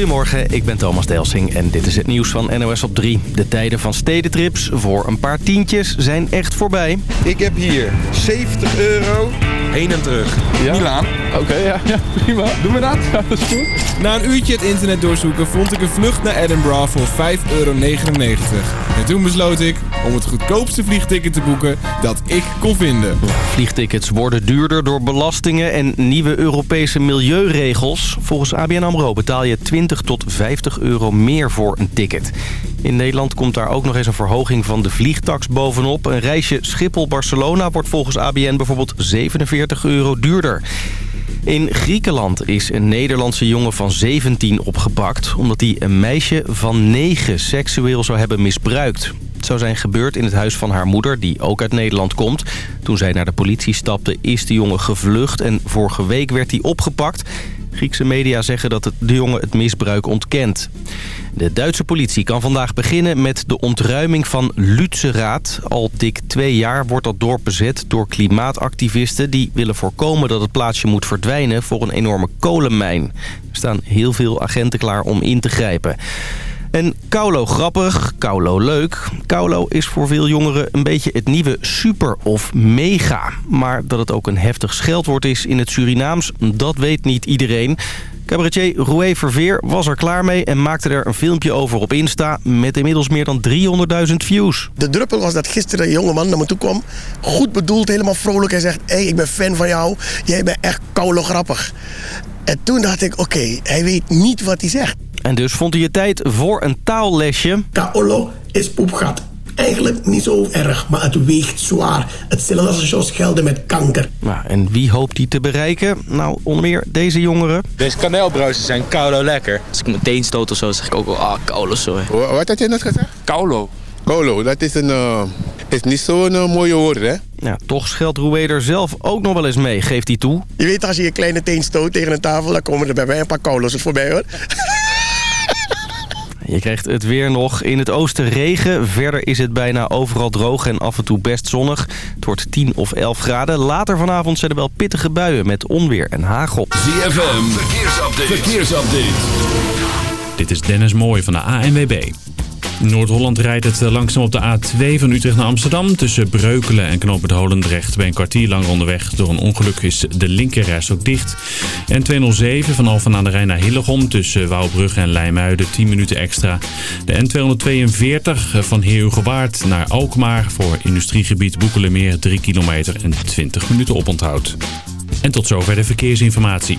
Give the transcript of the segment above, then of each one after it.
Goedemorgen, ik ben Thomas Delsing en dit is het nieuws van NOS op 3. De tijden van stedentrips voor een paar tientjes zijn echt voorbij. Ik heb hier 70 euro heen en terug. Ja? Milaan. Oké, ja, ja, prima. Doen we dat? Ja, dat is goed. Na een uurtje het internet doorzoeken vond ik een vlucht naar Edinburgh voor 5,99 euro. En toen besloot ik om het goedkoopste vliegticket te boeken dat ik kon vinden. Vliegtickets worden duurder door belastingen en nieuwe Europese milieuregels. Volgens ABN AMRO betaal je 20 tot 50 euro meer voor een ticket. In Nederland komt daar ook nog eens een verhoging van de vliegtax bovenop. Een reisje Schiphol-Barcelona wordt volgens ABN bijvoorbeeld 47 euro duurder. In Griekenland is een Nederlandse jongen van 17 opgepakt... omdat hij een meisje van 9 seksueel zou hebben misbruikt. Het zou zijn gebeurd in het huis van haar moeder, die ook uit Nederland komt. Toen zij naar de politie stapte, is de jongen gevlucht... en vorige week werd hij opgepakt... Griekse media zeggen dat de jongen het misbruik ontkent. De Duitse politie kan vandaag beginnen met de ontruiming van Lützerath. Al dik twee jaar wordt dat dorp bezet door klimaatactivisten... die willen voorkomen dat het plaatsje moet verdwijnen voor een enorme kolenmijn. Er staan heel veel agenten klaar om in te grijpen. En Kaulo grappig, Kaulo leuk. Kaulo is voor veel jongeren een beetje het nieuwe super of mega. Maar dat het ook een heftig scheldwoord is in het Surinaams, dat weet niet iedereen. Cabaretier Roué Verveer was er klaar mee en maakte er een filmpje over op Insta... met inmiddels meer dan 300.000 views. De druppel was dat gisteren een jongeman naar me toe kwam. Goed bedoeld, helemaal vrolijk. Hij zegt, hé, hey, ik ben fan van jou. Jij bent echt koulo grappig. En toen dacht ik, oké, hij weet niet wat hij zegt. En dus vond hij het tijd voor een taallesje. Kaolo is poepgat. Eigenlijk niet zo erg, maar het weegt zwaar. Hetzelfde als je schelden met kanker. Nou, en wie hoopt hij te bereiken? Nou, onder meer deze jongeren. Deze kaneelbruisen zijn koulo lekker. Als ik meteen stoot of zo, zeg ik ook wel, ah, koulo, sorry. Wa- Wat had je net gezegd? Kaulo. Kolo, dat is, een, eh, is niet zo'n uh, mooie woord, hè? Ja, toch scheldt Roué er zelf ook nog wel eens mee, geeft hij toe. Je weet, als je je kleine teen stoot tegen een tafel... dan komen er bij mij een paar kolo's voorbij, hoor. Je krijgt het weer nog. In het oosten regen. Verder is het bijna overal droog en af en toe best zonnig. Het wordt 10 of 11 graden. Later vanavond zijn er wel pittige buien met onweer en hagel. ZFM, verkeersupdate. verkeersupdate. Dit is Dennis Mooij van de ANWB. Noord-Holland rijdt het langzaam op de A2 van Utrecht naar Amsterdam. Tussen Breukelen en Knoopend Holendrecht bij een kwartier langer onderweg. Door een ongeluk is de linkerreis ook dicht. En 207 van Alphen aan de Rijn naar Hillegom tussen Wouwbrugge en Leimuiden 10 minuten extra. De N242 van Heerhugowaard naar Alkmaar voor industriegebied Boekelemeer 3 kilometer en 20 minuten oponthoud. En tot zover de verkeersinformatie.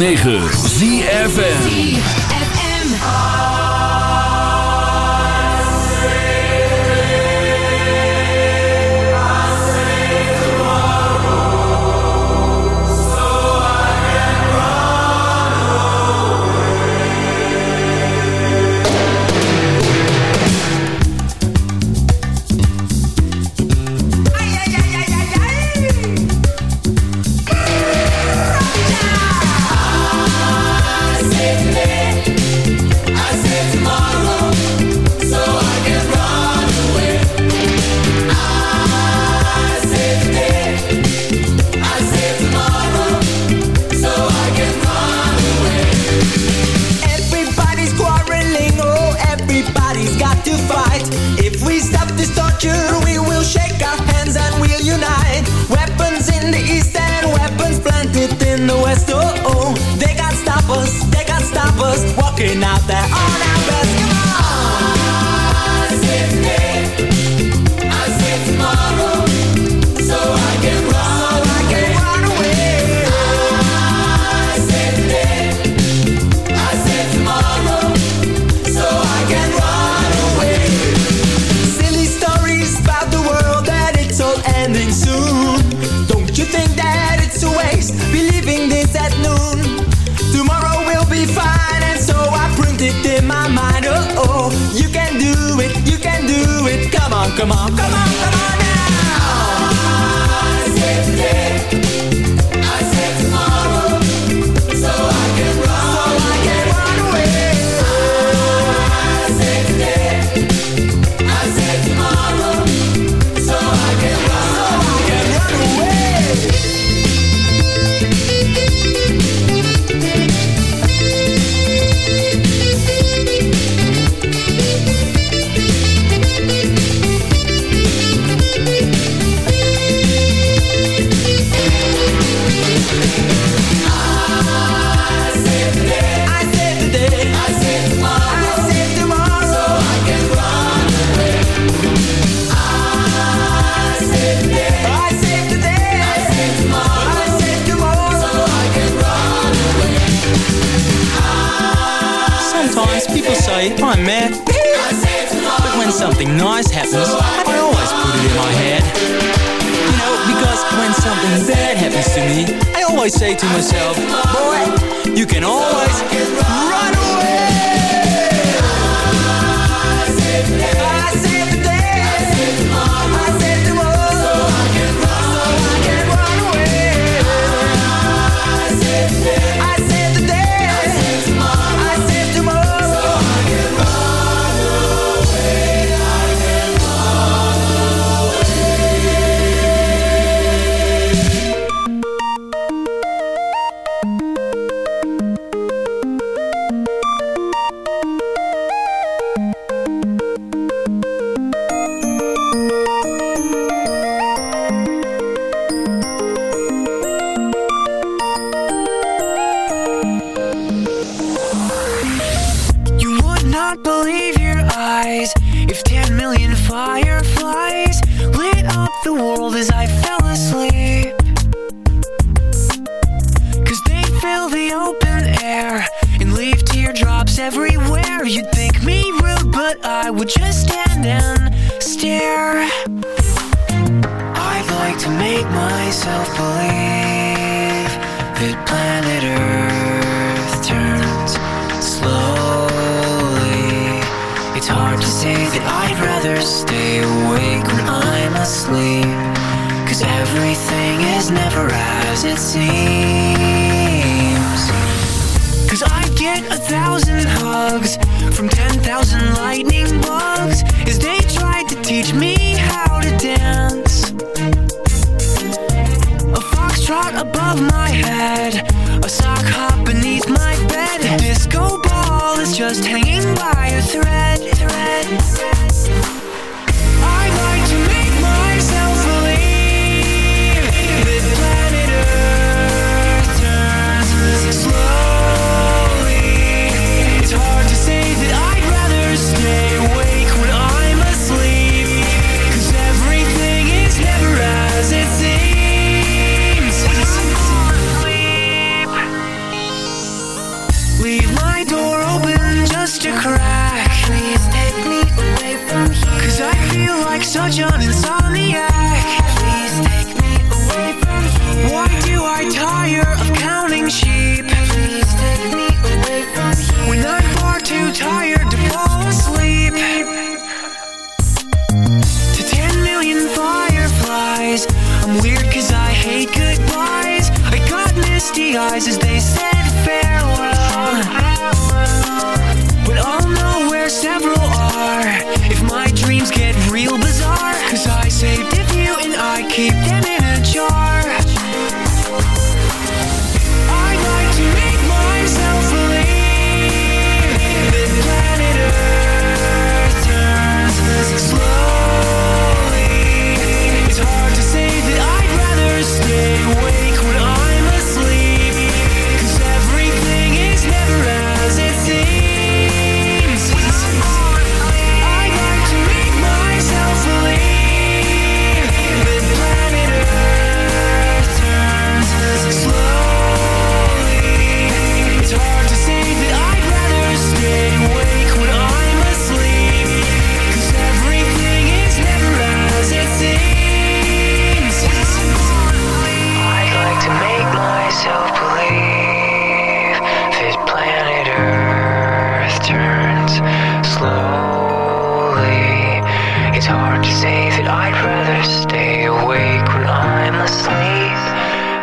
106.9 ZFN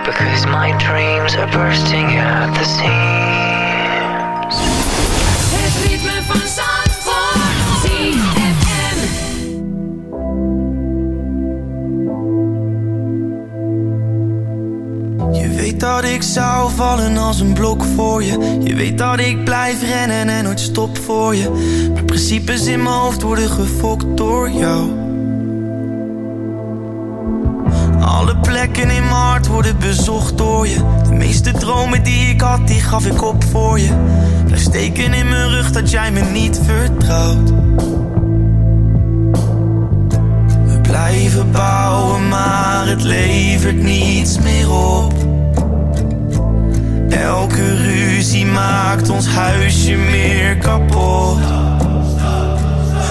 Because my dreams are bursting at the seams. Het ritme van Zandvoort, ZFM. Je weet dat ik zou vallen als een blok voor je. Je weet dat ik blijf rennen en nooit stop voor je. Mijn principes in mijn hoofd worden gefokt door jou. Alle plekken in mijn hart worden bezocht door je. De meeste dromen die ik had, die gaf ik op voor je. Blijf steken in mijn rug dat jij me niet vertrouwt. We blijven bouwen, maar het levert niets meer op. Elke ruzie maakt ons huisje meer kapot.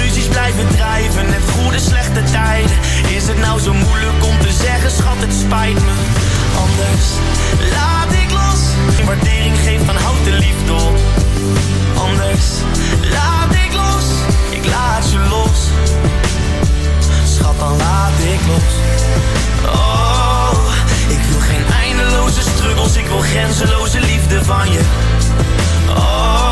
Ruzies blijven drijven, net goede slechte tijden. Is het nou zo moeilijk om te zeggen, schat, het spijt me. Anders laat ik los. Geen waardering geeft, dan houd de liefde op. Anders laat ik los, ik laat je los. Schat, dan laat ik los. Oh, ik wil geen eindeloze struggles, ik wil grenzeloze liefde van je. Oh,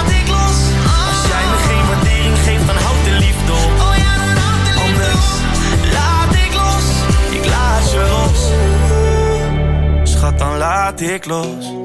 dan laat ik los.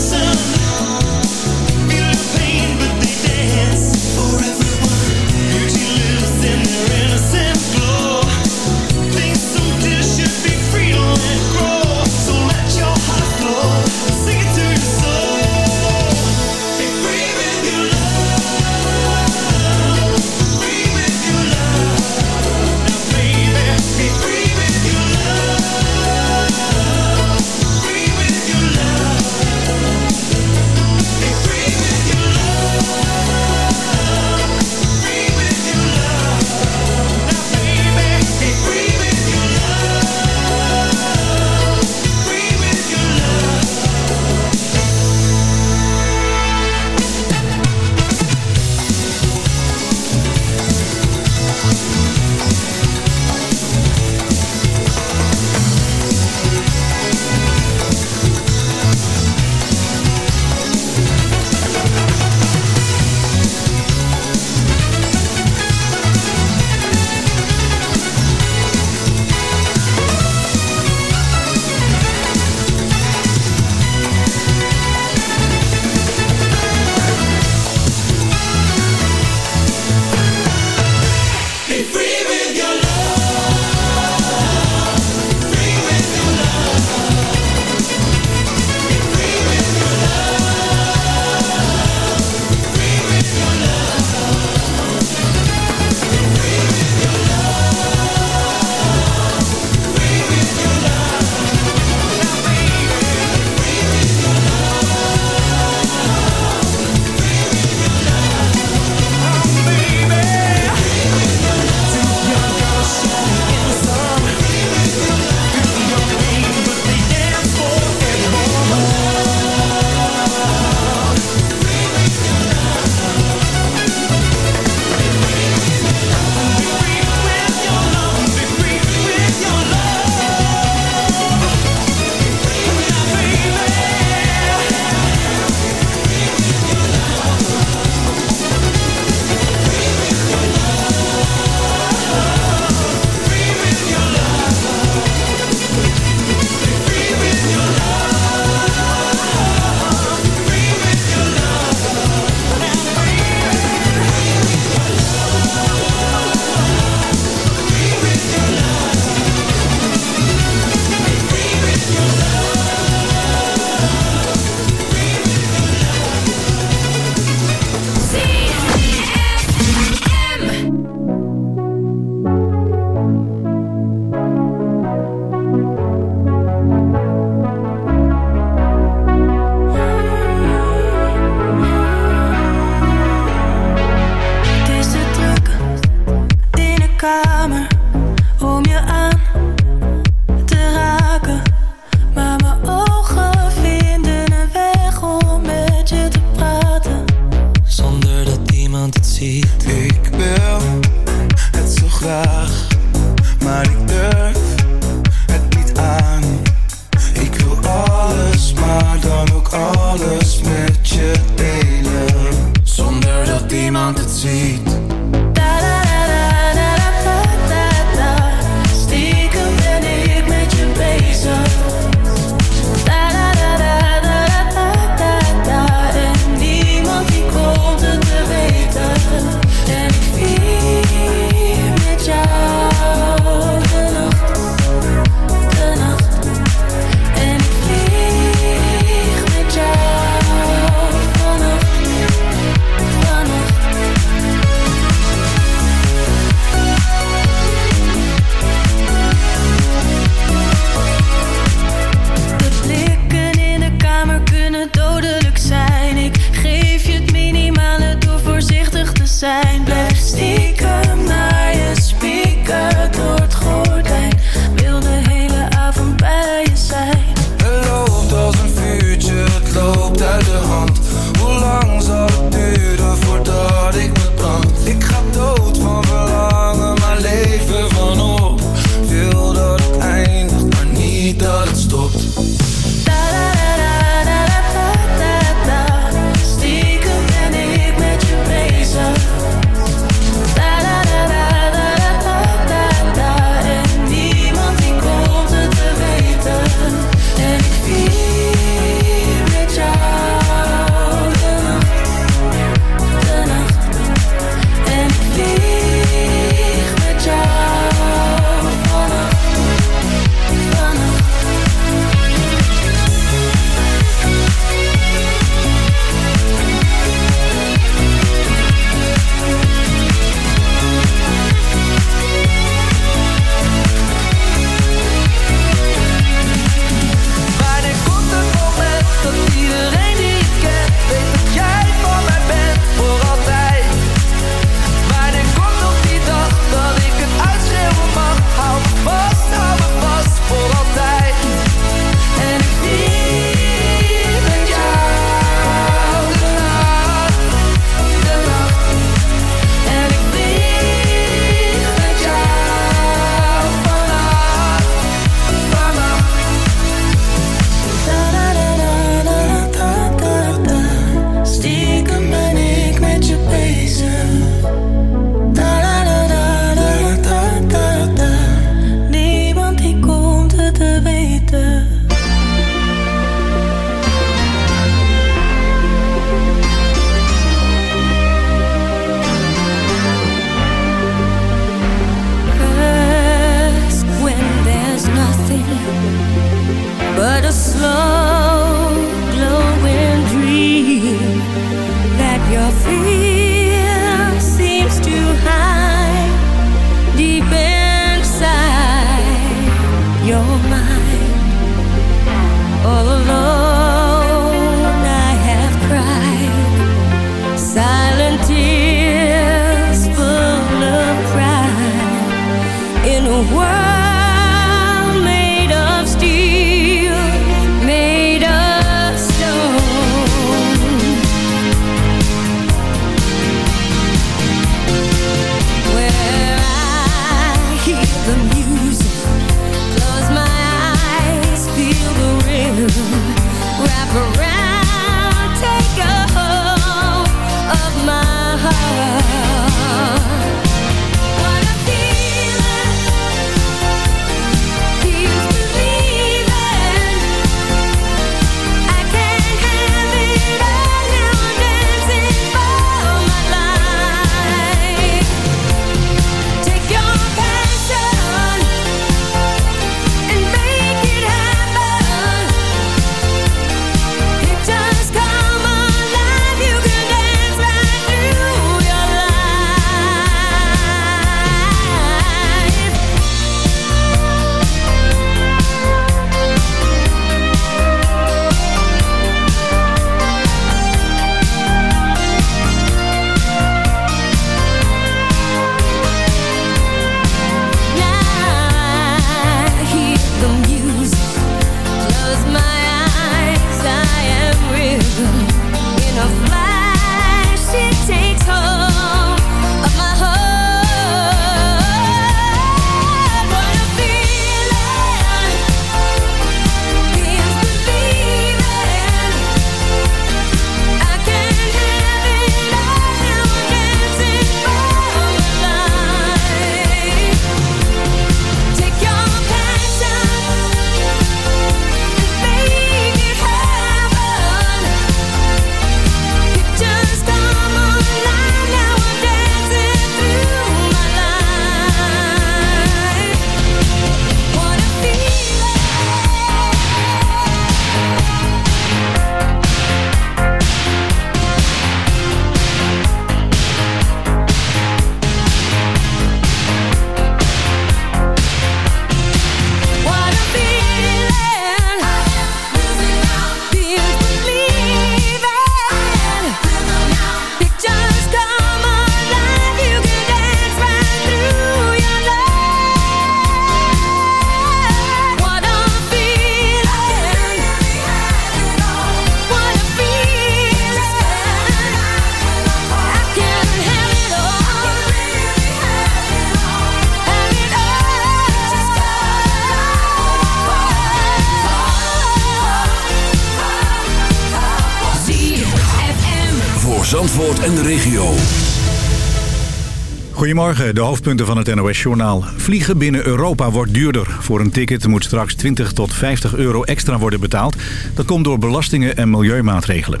Goedemorgen, de hoofdpunten van het NOS-journaal. Vliegen binnen Europa wordt duurder. Voor een ticket moet straks 20 tot 50 euro extra worden betaald. Dat komt door belastingen en milieumaatregelen.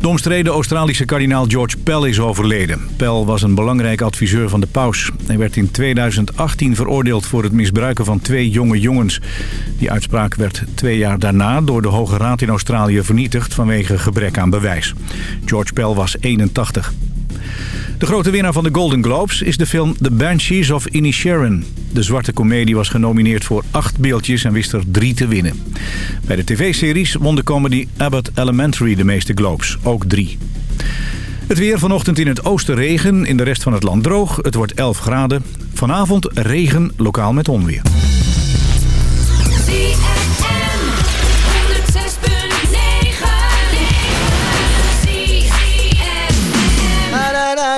De omstreden Australische kardinaal George Pell is overleden. Pell was een belangrijk adviseur van de paus. Hij werd in 2018 veroordeeld voor het misbruiken van twee jonge jongens. Die uitspraak werd twee jaar daarna door de Hoge Raad in Australië vernietigd vanwege gebrek aan bewijs. George Pell was 81. De grote winnaar van de Golden Globes is de film The Banshees of Inisherin. De zwarte komedie was genomineerd voor acht beeldjes en wist er drie te winnen. Bij de tv-series won de comedy Abbott Elementary de meeste Globes, ook drie. Het weer vanochtend in het oosten regen, in de rest van het land droog. Het wordt 11 graden. Vanavond regen, lokaal met onweer.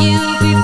you before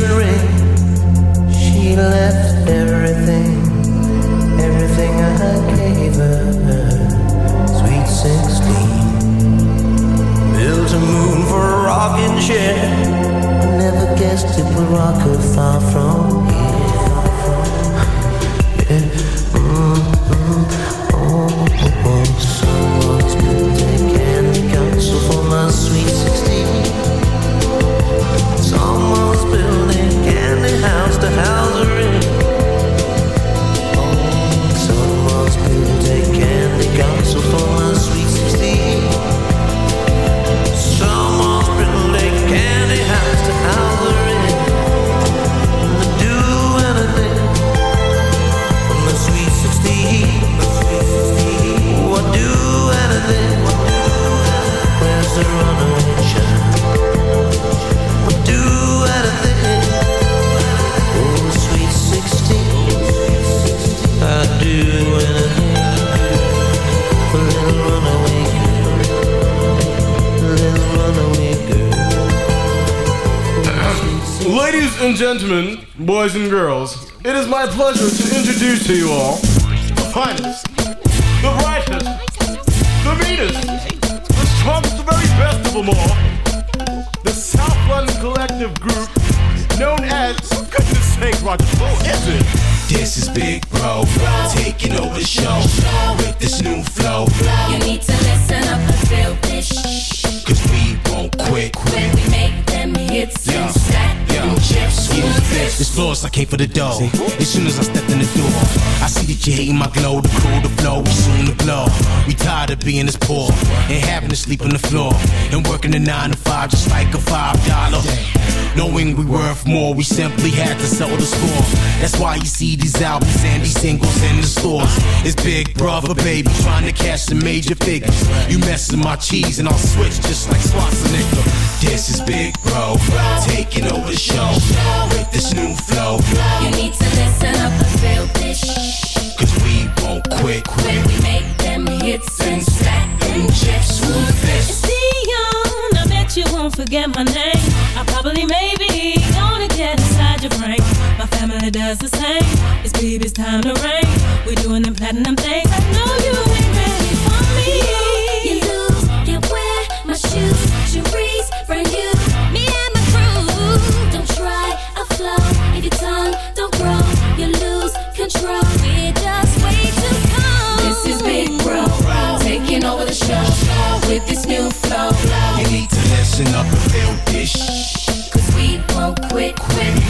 engagement ring glow, the flow, we soon to blow. We tired of being this poor and having to sleep on the floor and working a nine to five just like a five dollar. Knowing we worth more, we simply had to sell the score. That's why you see these albums and these singles in the stores. It's Big Brother, baby, trying to cash the major figures. You messing my cheese and I'll switch just like Schwarzenegger. This is Big Bro, taking over the show with this new flow. You need to listen up and feel this. We. When we make them hits and stack them chips, who's this? Dion, I bet you won't forget my name. I probably maybe gonna get inside your brain. My family does the same. It's baby's time to reign. We're doing them platinum things. I know new flow. You need to listen up and feel this. Cause we won't quit, quit.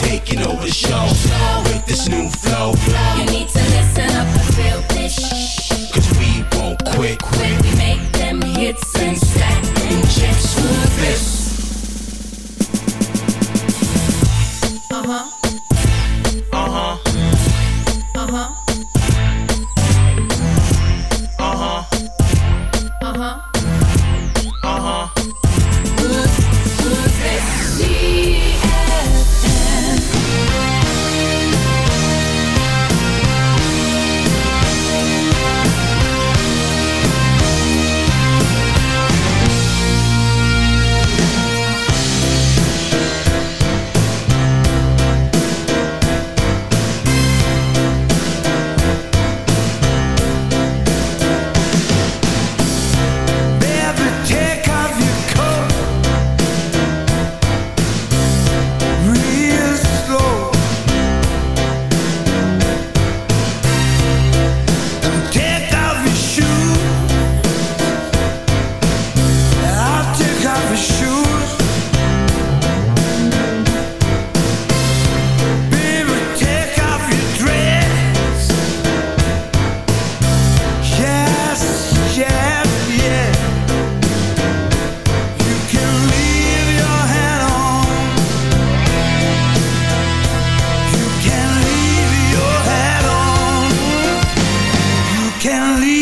taking over the show with this new flow. You need can leave